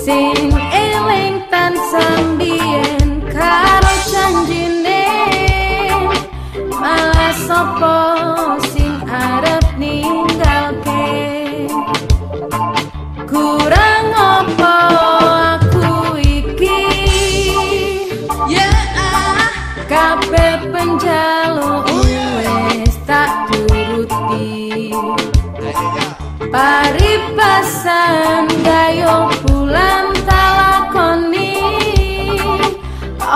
sing eling tan sambien karo janjine malah sapa sing arep ninggalke? Kurang apa aku iki? Ya yeah. kape penjalu oh, wis tak turuti. Paripasan dayo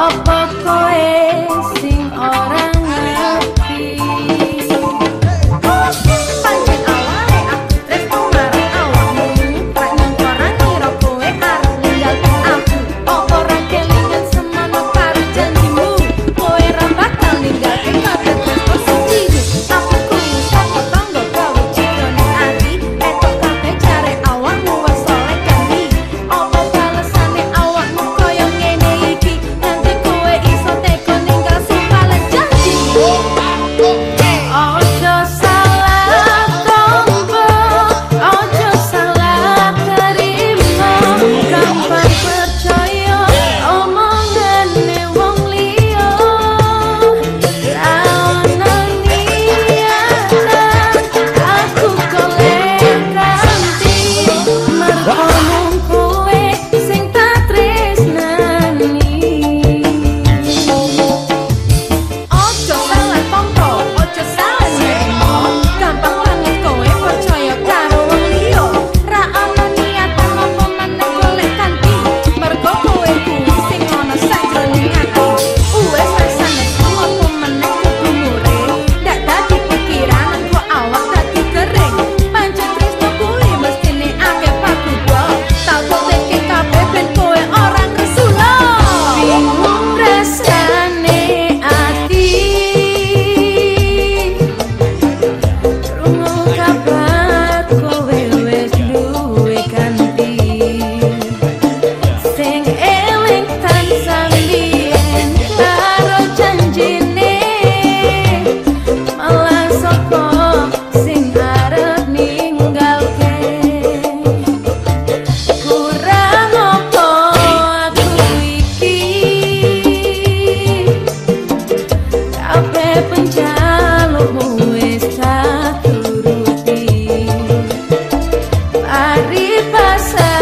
apa koe? passa.